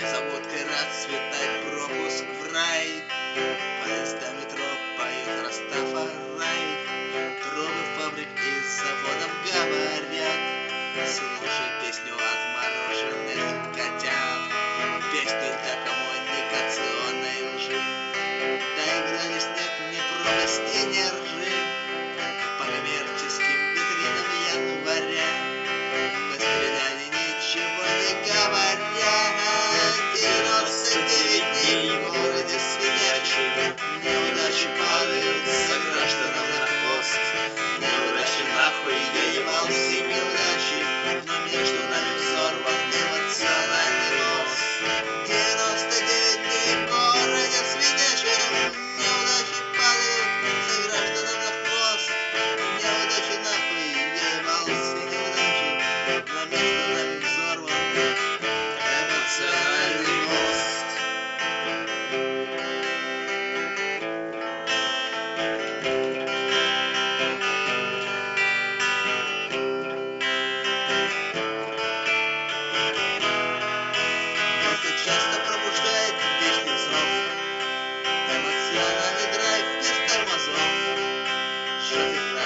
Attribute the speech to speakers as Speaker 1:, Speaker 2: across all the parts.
Speaker 1: Сегодня за водкой расцветает пропуск в рай. По листам метро поет Растафарай. Трубы фабрик и заводов говорят. Слушай песню от мороженых котят. Песню для коммуникационной лжи. Да играли снег, не пропасти, не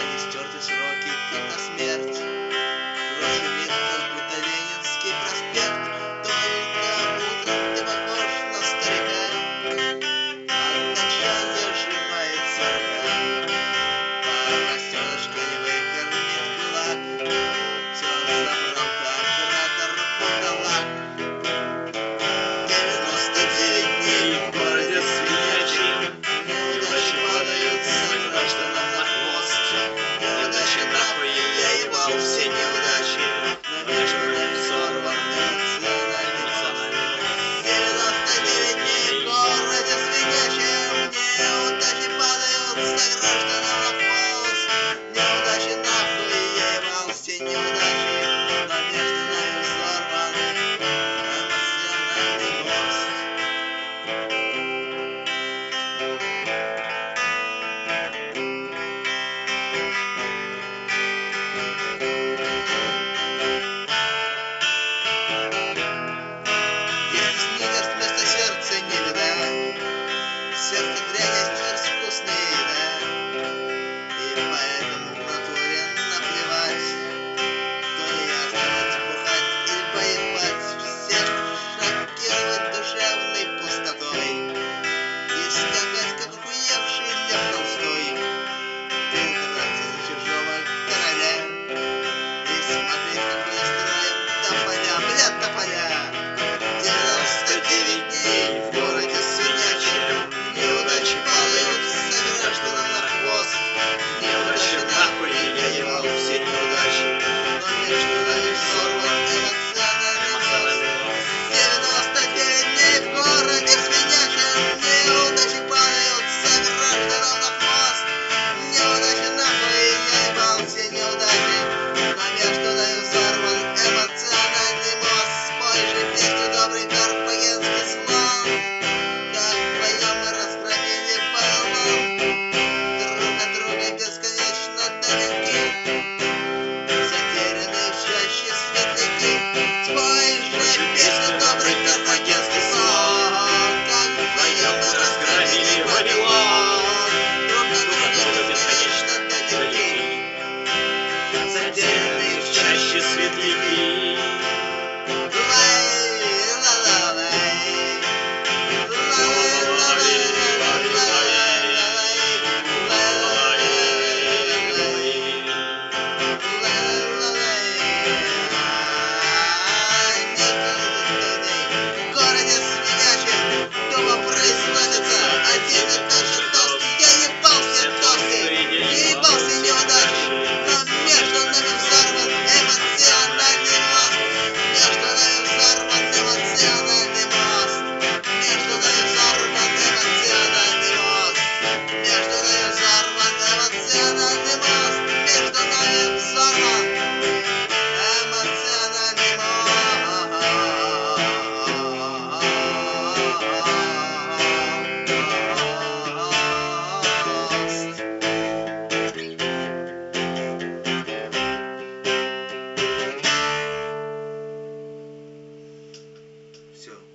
Speaker 1: Alice George Rocky, que más mierda.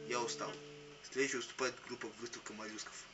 Speaker 1: Я устал. Встречу уступает группа выставка моллюсков.